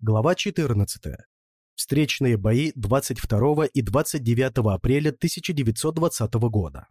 Глава 14. Встречные бои 22 и 29 апреля 1920 года.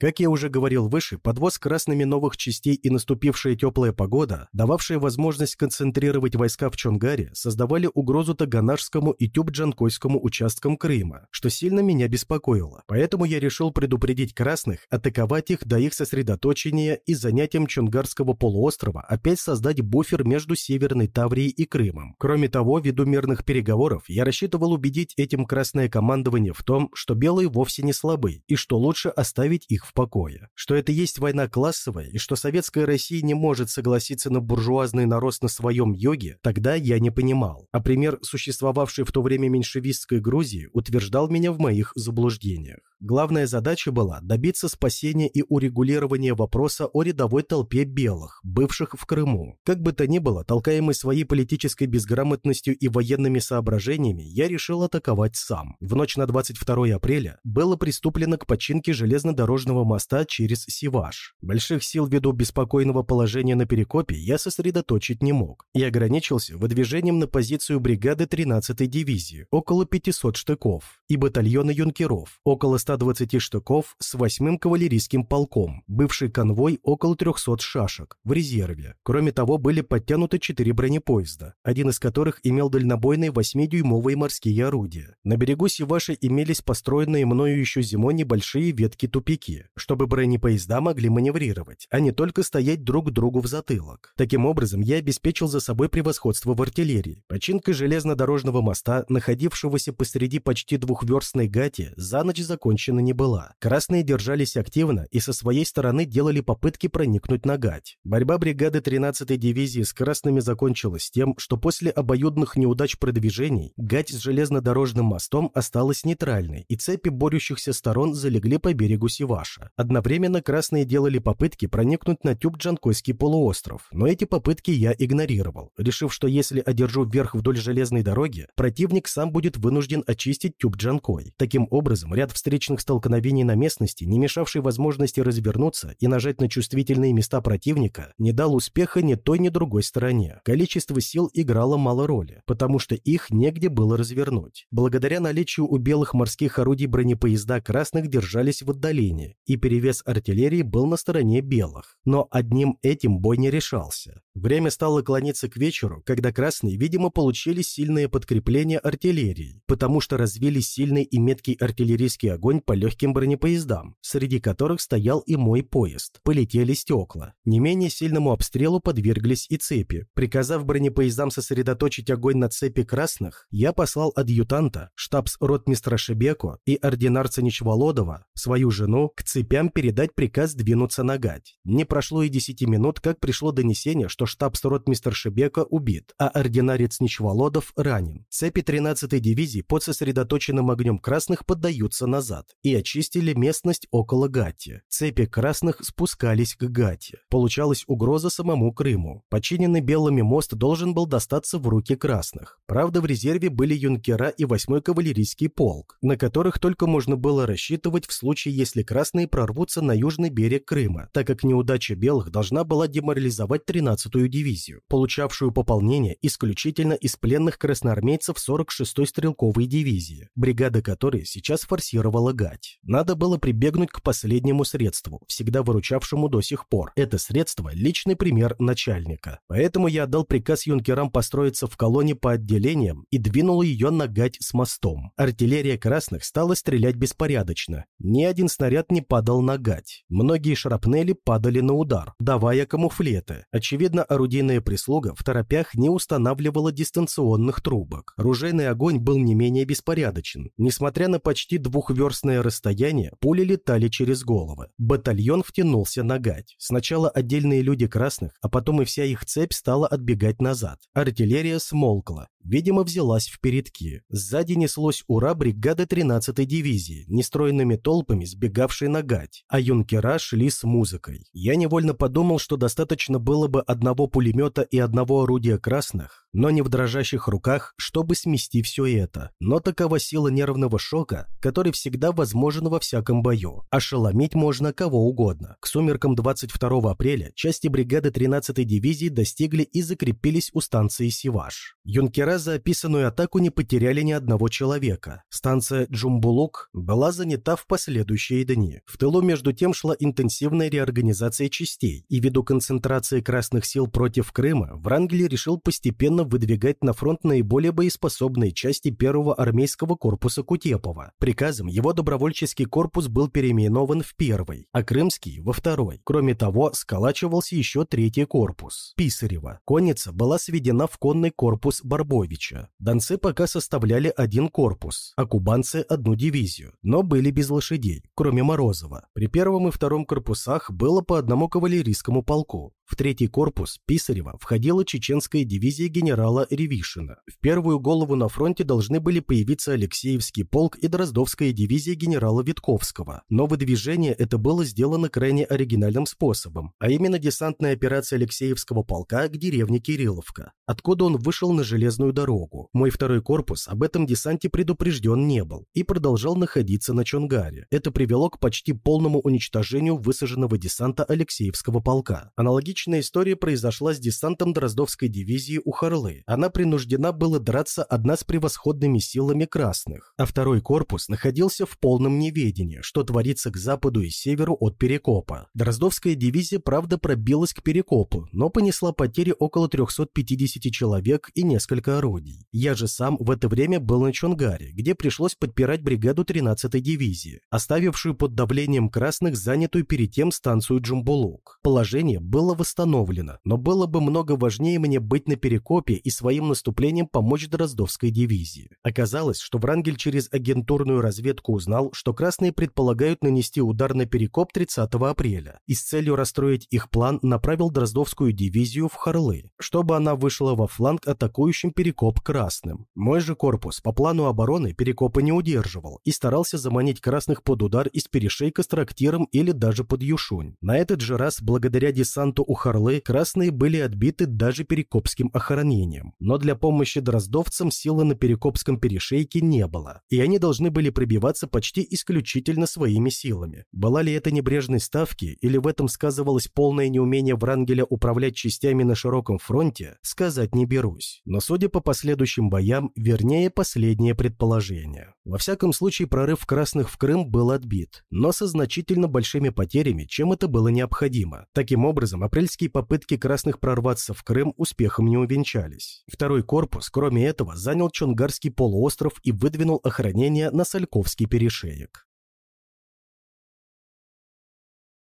Как я уже говорил выше, подвоз красными новых частей и наступившая теплая погода, дававшая возможность концентрировать войска в Чонгаре, создавали угрозу Таганашскому и Тюб-Джанкойскому участкам Крыма, что сильно меня беспокоило. Поэтому я решил предупредить красных, атаковать их до их сосредоточения и занятием Чонгарского полуострова опять создать буфер между Северной Таврией и Крымом. Кроме того, ввиду мирных переговоров, я рассчитывал убедить этим красное командование в том, что белые вовсе не слабы и что лучше оставить их покое, что это есть война классовая и что советская Россия не может согласиться на буржуазный нарост на своем юге, тогда я не понимал. А пример, существовавший в то время меньшевистской Грузии, утверждал меня в моих заблуждениях. Главная задача была добиться спасения и урегулирования вопроса о рядовой толпе белых, бывших в Крыму. Как бы то ни было, толкаемый своей политической безграмотностью и военными соображениями, я решил атаковать сам. В ночь на 22 апреля было приступлено к починке железнодорожного моста через Сиваш. Больших сил ввиду беспокойного положения на Перекопе я сосредоточить не мог и ограничился выдвижением на позицию бригады 13-й дивизии, около 500 штыков, и батальона юнкеров, около 120 штыков с 8-м кавалерийским полком, бывший конвой около 300 шашек, в резерве. Кроме того, были подтянуты 4 бронепоезда, один из которых имел дальнобойные 8-дюймовые морские орудия. На берегу Сиваши имелись построенные мною еще зимой небольшие ветки-тупики, чтобы бронепоезда могли маневрировать, а не только стоять друг другу в затылок. Таким образом, я обеспечил за собой превосходство в артиллерии. Починка железнодорожного моста, находившегося посреди почти двухверстной гати, за ночь закончена не была. Красные держались активно и со своей стороны делали попытки проникнуть на гать. Борьба бригады 13-й дивизии с красными закончилась тем, что после обоюдных неудач продвижений гать с железнодорожным мостом осталась нейтральной, и цепи борющихся сторон залегли по берегу Сиваша. Одновременно красные делали попытки проникнуть на Тюб-Джанкойский полуостров, но эти попытки я игнорировал, решив, что если одержу вверх вдоль железной дороги, противник сам будет вынужден очистить Тюб-Джанкой. Таким образом, ряд встречных столкновений на местности, не мешавший возможности развернуться и нажать на чувствительные места противника, не дал успеха ни той, ни другой стороне. Количество сил играло мало роли, потому что их негде было развернуть. Благодаря наличию у белых морских орудий бронепоезда красных держались в отдалении, и перевес артиллерии был на стороне белых. Но одним этим бой не решался. Время стало клониться к вечеру, когда красные, видимо, получили сильное подкрепление артиллерии, потому что развили сильный и меткий артиллерийский огонь по легким бронепоездам, среди которых стоял и мой поезд. Полетели стекла. Не менее сильному обстрелу подверглись и цепи. Приказав бронепоездам сосредоточить огонь на цепи красных, я послал адъютанта, штабс-ротмистра Шебеко и ординарца Ничволодова, свою жену, к цепям передать приказ двинуться на гать. Не прошло и десяти минут, как пришло донесение, что штабс-ротмистр Шебека убит, а ординарец Ничволодов ранен. Цепи 13-й дивизии под сосредоточенным огнем красных поддаются назад и очистили местность около Гати. Цепи красных спускались к Гати. Получалась угроза самому Крыму. Починенный белыми мост должен был достаться в руки красных. Правда, в резерве были юнкера и 8-й кавалерийский полк, на которых только можно было рассчитывать в случае, если красные прорвутся на южный берег Крыма, так как неудача белых должна была деморализовать 13-ю дивизию, получавшую пополнение исключительно из пленных красноармейцев 46-й стрелковой дивизии, бригада которой сейчас форсировала Гать. Надо было прибегнуть к последнему средству, всегда выручавшему до сих пор. Это средство – личный пример начальника. Поэтому я отдал приказ юнкерам построиться в колонне по отделениям и двинул ее на Гать с мостом. Артиллерия красных стала стрелять беспорядочно. Ни один снаряд не падал на Гать. Многие шрапнели падали на удар, давая камуфлеты. Очевидно, орудийная прислуга в торопях не устанавливала дистанционных трубок. Ружейный огонь был не менее беспорядочен. Несмотря на почти двухверстное расстояние, пули летали через головы. Батальон втянулся на гать. Сначала отдельные люди красных, а потом и вся их цепь стала отбегать назад. Артиллерия смолкла. Видимо, взялась в передки. Сзади неслось ура бригады 13-й дивизии, нестроенными толпами сбегавшей на гать, а юнкера шли с музыкой. Я невольно подумал, что достаточно было бы одного пулемета и одного орудия красных, но не в дрожащих руках, чтобы смести все это. Но такова сила нервного шока, который всегда возможен во всяком бою. Ошеломить можно кого угодно. К сумеркам 22 апреля части бригады 13-й дивизии достигли и закрепились у станции Сиваш. Юнкера за описанную атаку не потеряли ни одного человека. Станция Джумбулук была занята в последующие дни. В тылу между тем шла интенсивная реорганизация частей, и ввиду концентрации красных сил против Крыма, Врангель решил постепенно выдвигать на фронт наиболее боеспособные части первого армейского корпуса Кутепова. Приказом его добровольческий корпус был переименован в первый, а крымский – во второй. Кроме того, сколачивался еще третий корпус – Писарева. Конница была сведена в конный корпус Барбовича. Донцы пока составляли один корпус, а кубанцы – одну дивизию, но были без лошадей, кроме Морозова. При первом и втором корпусах было по одному кавалерийскому полку. В третий корпус Писарева входила чеченская дивизия генерала Ревишина. В первую голову на фронте должны были появиться Алексеевский полк и Дроздовская дивизия генерала Витковского. Но выдвижение это было сделано крайне оригинальным способом, а именно десантная операция Алексеевского полка к деревне Кирилловка, откуда он вышел на железную дорогу. Мой второй корпус об этом десанте предупрежден не был и продолжал находиться на Чонгаре. Это привело к почти полному уничтожению высаженного десанта Алексеевского полка. Аналогично Аналогичная история произошла с десантом Дроздовской дивизии у Харлы. Она принуждена была драться одна с превосходными силами красных, а второй корпус находился в полном неведении, что творится к западу и северу от Перекопа. Дроздовская дивизия, правда, пробилась к Перекопу, но понесла потери около 350 человек и несколько орудий. Я же сам в это время был на Чонгаре, где пришлось подпирать бригаду 13-й дивизии, оставившую под давлением красных занятую перед тем станцию Джумбулук. Положение было восстановлено восстановлено, но было бы много важнее мне быть на Перекопе и своим наступлением помочь Дроздовской дивизии. Оказалось, что Врангель через агентурную разведку узнал, что красные предполагают нанести удар на Перекоп 30 апреля и с целью расстроить их план направил Дроздовскую дивизию в Харлы, чтобы она вышла во фланг атакующим Перекоп красным. Мой же корпус по плану обороны Перекопа не удерживал и старался заманить красных под удар из перешейка с трактиром или даже под Юшунь. На этот же раз, благодаря десанту у Харлы красные были отбиты даже перекопским охранением. Но для помощи дроздовцам силы на перекопском перешейке не было, и они должны были пробиваться почти исключительно своими силами. Была ли это небрежной ставки, или в этом сказывалось полное неумение Врангеля управлять частями на широком фронте, сказать не берусь. Но судя по последующим боям, вернее последнее предположение. Во всяком случае, прорыв красных в Крым был отбит, но со значительно большими потерями, чем это было необходимо. Таким образом, апрель Апрельские попытки красных прорваться в Крым успехом не увенчались. Второй корпус, кроме этого, занял Чонгарский полуостров и выдвинул охранение на Сальковский перешеек.